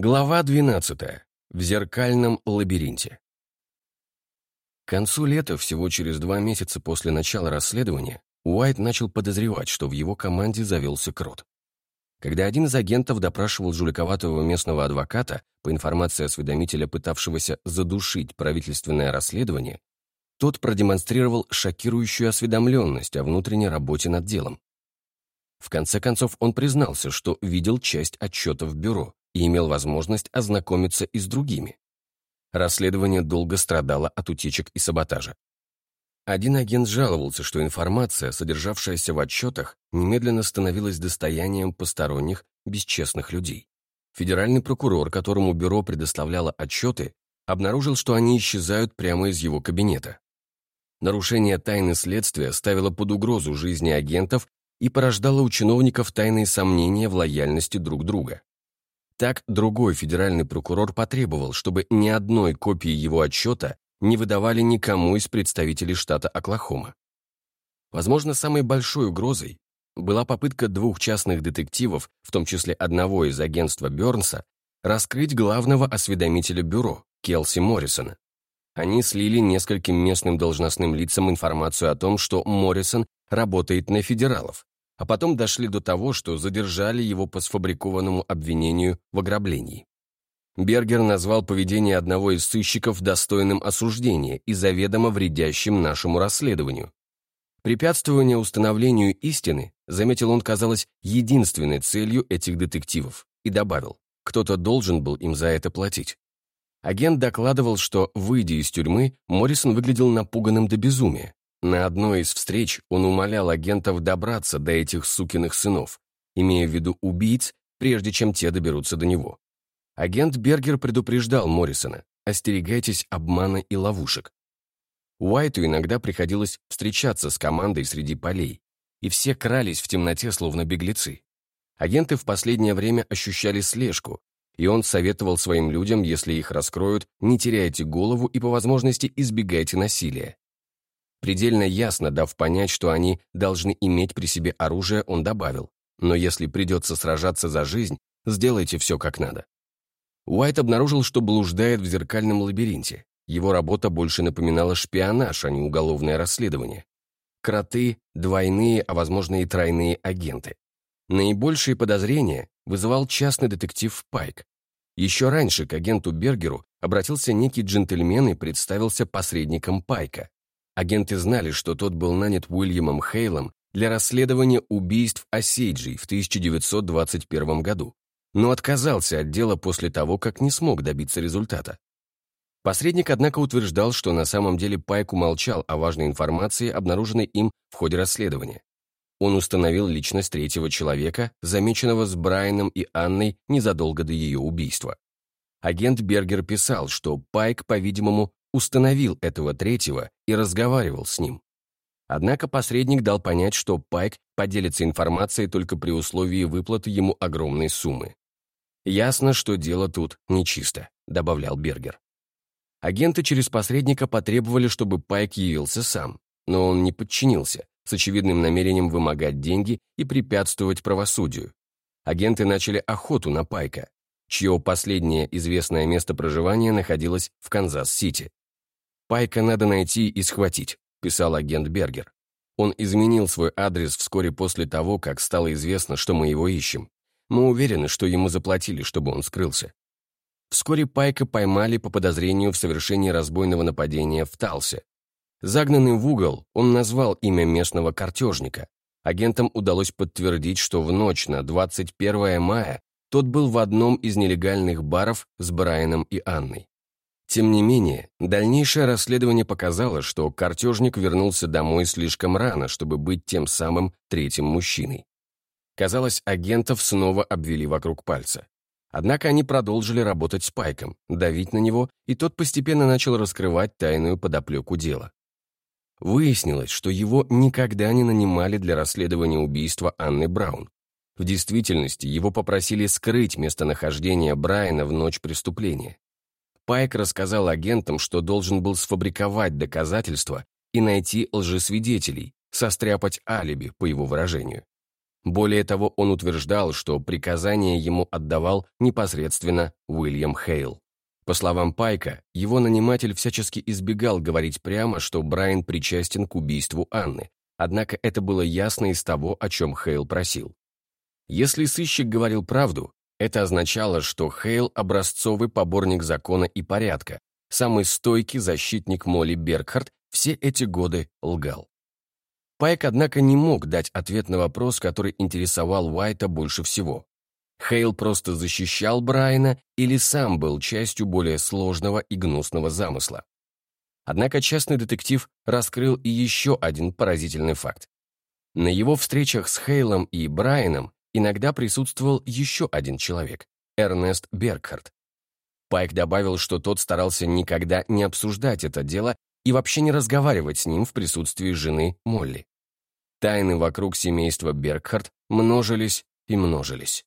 Глава 12. В зеркальном лабиринте. К концу лета, всего через два месяца после начала расследования, Уайт начал подозревать, что в его команде завелся крот. Когда один из агентов допрашивал жуликоватого местного адвоката по информации осведомителя, пытавшегося задушить правительственное расследование, тот продемонстрировал шокирующую осведомленность о внутренней работе над делом. В конце концов, он признался, что видел часть отчетов бюро, и имел возможность ознакомиться и с другими. Расследование долго страдало от утечек и саботажа. Один агент жаловался, что информация, содержавшаяся в отчетах, немедленно становилась достоянием посторонних, бесчестных людей. Федеральный прокурор, которому бюро предоставляло отчеты, обнаружил, что они исчезают прямо из его кабинета. Нарушение тайны следствия ставило под угрозу жизни агентов и порождало у чиновников тайные сомнения в лояльности друг друга. Так другой федеральный прокурор потребовал, чтобы ни одной копии его отчета не выдавали никому из представителей штата Оклахома. Возможно, самой большой угрозой была попытка двух частных детективов, в том числе одного из агентства Бернса, раскрыть главного осведомителя бюро, Келси Моррисона. Они слили нескольким местным должностным лицам информацию о том, что Моррисон работает на федералов, а потом дошли до того, что задержали его по сфабрикованному обвинению в ограблении. Бергер назвал поведение одного из сыщиков достойным осуждения и заведомо вредящим нашему расследованию. Препятствование установлению истины, заметил он, казалось единственной целью этих детективов, и добавил, кто-то должен был им за это платить. Агент докладывал, что, выйдя из тюрьмы, Моррисон выглядел напуганным до безумия, на одной из встреч он умолял агентов добраться до этих сукиных сынов, имея в виду убийц, прежде чем те доберутся до него. Агент Бергер предупреждал Моррисона, остерегайтесь обмана и ловушек. Уайту иногда приходилось встречаться с командой среди полей, и все крались в темноте, словно беглецы. Агенты в последнее время ощущали слежку, и он советовал своим людям, если их раскроют, не теряйте голову и по возможности избегайте насилия. Предельно ясно дав понять, что они должны иметь при себе оружие, он добавил, но если придется сражаться за жизнь, сделайте все как надо. Уайт обнаружил, что блуждает в зеркальном лабиринте. Его работа больше напоминала шпионаж, а не уголовное расследование. Кроты, двойные, а возможно и тройные агенты. Наибольшие подозрения вызывал частный детектив Пайк. Еще раньше к агенту Бергеру обратился некий джентльмен и представился посредником Пайка. Агенты знали, что тот был нанят Уильямом Хейлом для расследования убийств Осейджей в 1921 году, но отказался от дела после того, как не смог добиться результата. Посредник, однако, утверждал, что на самом деле Пайк умолчал о важной информации, обнаруженной им в ходе расследования. Он установил личность третьего человека, замеченного с Брайаном и Анной незадолго до ее убийства. Агент Бергер писал, что Пайк, по-видимому, установил этого третьего и разговаривал с ним. Однако посредник дал понять, что Пайк поделится информацией только при условии выплаты ему огромной суммы. «Ясно, что дело тут нечисто», — добавлял Бергер. Агенты через посредника потребовали, чтобы Пайк явился сам, но он не подчинился, с очевидным намерением вымогать деньги и препятствовать правосудию. Агенты начали охоту на Пайка, чье последнее известное место проживания находилось в Канзас-Сити. «Пайка надо найти и схватить», — писал агент Бергер. Он изменил свой адрес вскоре после того, как стало известно, что мы его ищем. Мы уверены, что ему заплатили, чтобы он скрылся. Вскоре Пайка поймали по подозрению в совершении разбойного нападения в Талсе. Загнанный в угол, он назвал имя местного картежника. Агентам удалось подтвердить, что в ночь на 21 мая тот был в одном из нелегальных баров с Брайаном и Анной. Тем не менее, дальнейшее расследование показало, что картежник вернулся домой слишком рано, чтобы быть тем самым третьим мужчиной. Казалось, агентов снова обвели вокруг пальца. Однако они продолжили работать с Пайком, давить на него, и тот постепенно начал раскрывать тайную подоплеку дела. Выяснилось, что его никогда не нанимали для расследования убийства Анны Браун. В действительности его попросили скрыть местонахождение Брайана в ночь преступления. Пайк рассказал агентам, что должен был сфабриковать доказательства и найти лжесвидетелей, состряпать алиби, по его выражению. Более того, он утверждал, что приказания ему отдавал непосредственно Уильям Хейл. По словам Пайка, его наниматель всячески избегал говорить прямо, что Брайан причастен к убийству Анны, однако это было ясно из того, о чем Хейл просил. Если сыщик говорил правду, это означало, что Хейл – образцовый поборник закона и порядка, самый стойкий защитник Молли Бергхард все эти годы лгал. Пайк, однако, не мог дать ответ на вопрос, который интересовал Уайта больше всего. Хейл просто защищал Брайана или сам был частью более сложного и гнусного замысла. Однако частный детектив раскрыл и еще один поразительный факт. На его встречах с Хейлом и Брайаном иногда присутствовал еще один человек — Эрнест Бергхард. Пайк добавил, что тот старался никогда не обсуждать это дело и вообще не разговаривать с ним в присутствии жены Молли. Тайны вокруг семейства Бергхард множились и множились.